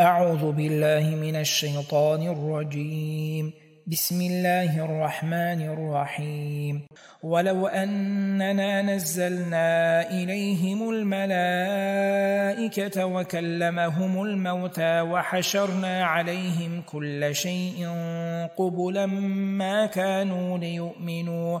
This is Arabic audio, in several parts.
أعوذ بالله من الشيطان الرجيم. بسم الله الرحمن الرحيم. ولو أننا نزلنا إليهم الملائكة وكلمهم الموتى وحشرنا عليهم كل شيء قبلا ما كانوا ليؤمنوا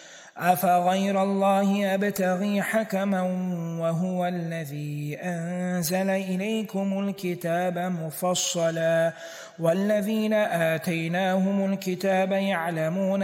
أفغير الله أبتغي حكما وهو الذي أنزل إليكم الكتاب مفصلا والذين آتيناهم الكتاب يعلمون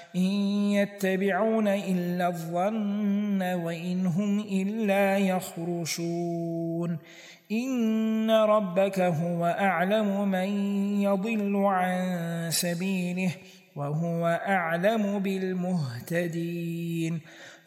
إن يتبعون إلا الظن وإن هم إلا يخرشون. إن ربك هو أعلم من يضل عن سبيله وهو أعلم بالمهتدين.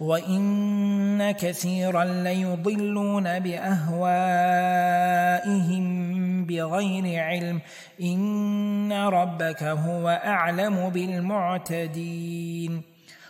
وإن كثيرا ليضلون بأهوائهم بغير علم إن ربك هو أعلم بالمعتدين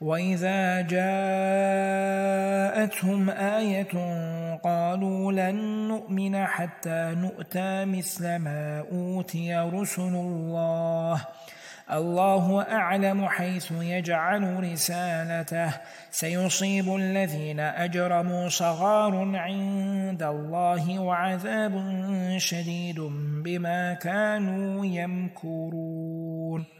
وإذا جاءتهم آية قالوا لن نؤمن حتى نؤتى مثل ما أوتي رسل الله الله أعلم حيث يجعل رسالته سيصيب الذين أجرموا صغار عند الله وعذاب شديد بما كانوا يمكرون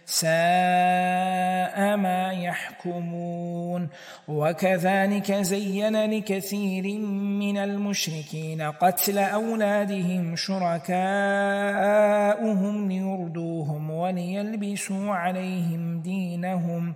ساء ما يحكمون. وكذلك زين لكثير من المشركين قتل أولادهم شركاؤهم ليردوهم وليلبسوا عليهم دينهم.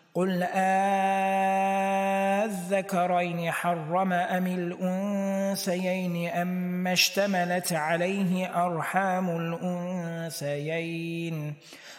قل آذكرين حرم أم الأنثيين أم اشتملت عليه أرحام الأنثيين؟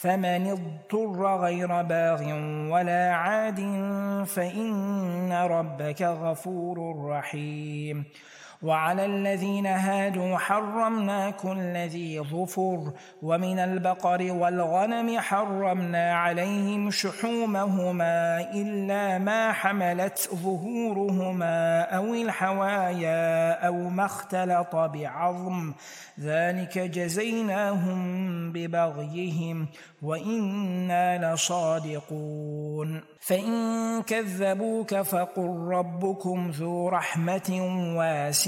فمن اضطر غير باغ ولا عاد فإن ربك غفور رحيم. وعلى الذين هادوا حرمنا كل ذي ظفر ومن البقر والغنم حرمنا عليهم شحومهما إلا ما حملت ظهورهما أو الحوايا أو ما اختلط بعظم. ذلك جزيناهم ببغيهم وإنا لصادقون. فإن كذبوك فقل ربكم ذو رحمة واسعة.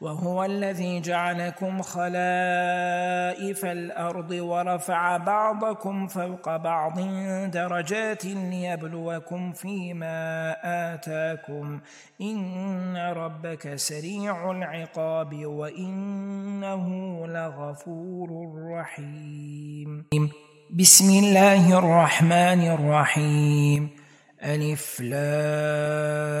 وهو الذي جعلكم خلائف الأرض ورفع بعضكم فوق بعض درجات ليبلوكم فيما آتاكم. إن ربك سريع العقاب وإنه لغفور رحيم. بسم الله الرحمن الرحيم. ألف لام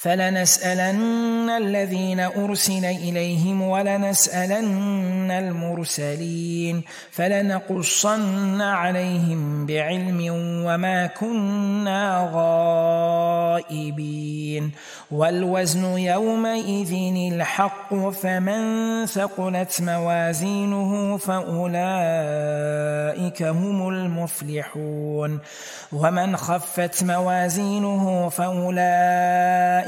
فلنسألن الذين أرسل إليهم ولنسألن المرسلين فلنقصن عليهم بعلم وما كنا غائبين والوزن يومئذ الحق فمن ثقلت موازينه فأولئك هم المفلحون ومن خفت موازينه فأولئك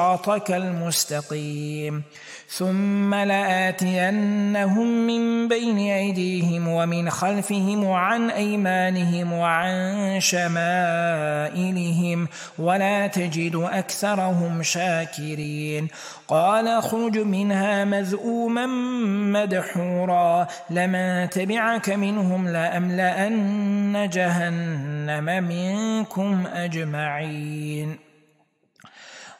صراطك المستقيم. ثم لآتينهم من بين أيديهم ومن خلفهم وعن أيمانهم وعن شمائلهم ولا تجد أكثرهم شاكرين. قال اخرج منها مذءوما مدحورا. لمن تبعك منهم لأملأن جهنم منكم أجمعين.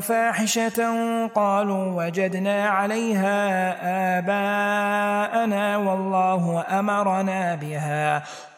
فاحشة قالوا وجدنا عليها آباءنا والله أمرنا بها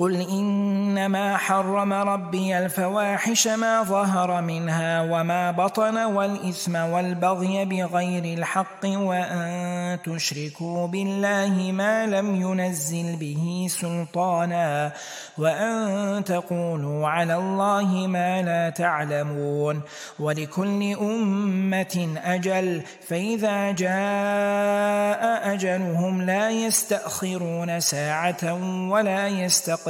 قل إنما حرم ربي الفواحش ما ظهر منها وما بطن والإثم والبغي بغير الحق وأن تشركوا بالله ما لم ينزل به سلطانا وأن تقولوا على الله ما لا تعلمون ولكل أمة أجل فإذا جاء أجلهم لا يستأخرون ساعة ولا يستقدمون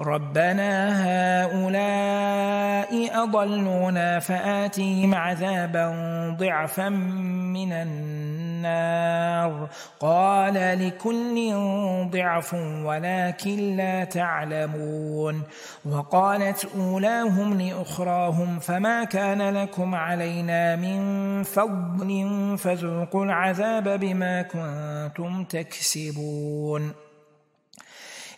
ربنا هؤلاء أضلونا فآتهم عذابا ضعفا من النار قال لكل ضعف ولكن لا تعلمون وقالت أولاهم لأخراهم فما كان لكم علينا من فضل فذوقوا العذاب بما كنتم تكسبون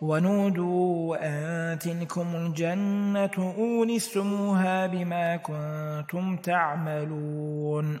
ونودوا أن تلكم الجنة أورثتموها بما كنتم تعملون.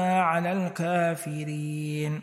على الكافرين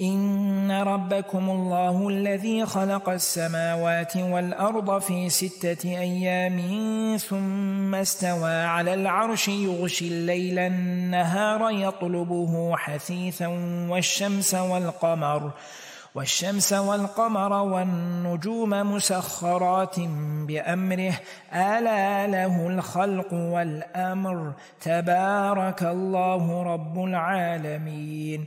إن ربكم الله الذي خلق السماوات والأرض في ستة أيام ثم استوى على العرش يغشي الليل النهار يطلبه حثيثا والشمس والقمر والشمس والقمر والنجوم مسخرات بأمره ألا له الخلق والأمر تبارك الله رب العالمين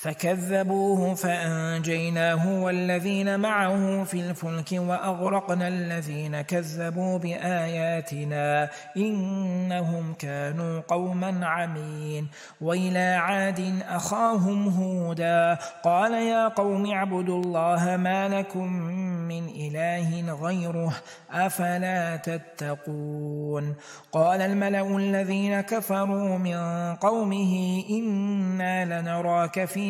فكذبوه فأنجيناه والذين معه في الفلك وأغرقنا الذين كذبوا بآياتنا إنهم كانوا قوما عمين. وإلى عاد أخاهم هودا قال يا قوم اعبدوا الله ما لكم من إله غيره أفلا تتقون. قال الملأ الذين كفروا من قومه إنا لنراك في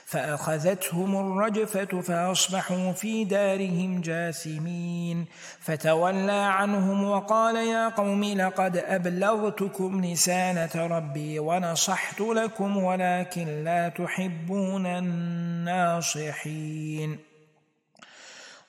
فأخذتهم الرجفة فأصبحوا في دارهم جاثمين. فتولى عنهم وقال يا قوم لقد أبلغتكم نسانة ربي ونصحت لكم ولكن لا تحبون الناصحين.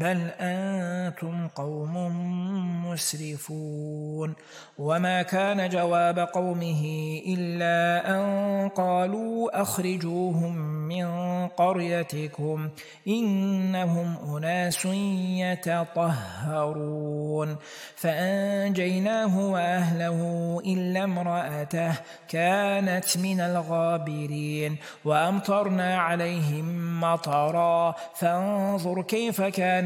بل أنتم قوم مسرفون وما كان جواب قومه إلا أن قالوا أخرجوهم من قريتكم إنهم أناس يتطهرون فأنجيناه وأهله إلا امرأته كانت من الغابرين وأمطرنا عليهم مطرا فانظر كيف كان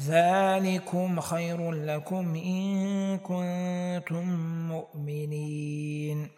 ذلكم خير لكم إن كنتم مؤمنين.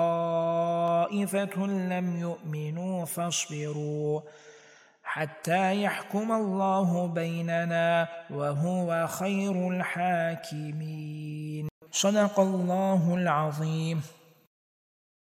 وطائفة لم يؤمنوا فاصبروا حتى يحكم الله بيننا وهو خير الحاكمين. صدق الله العظيم.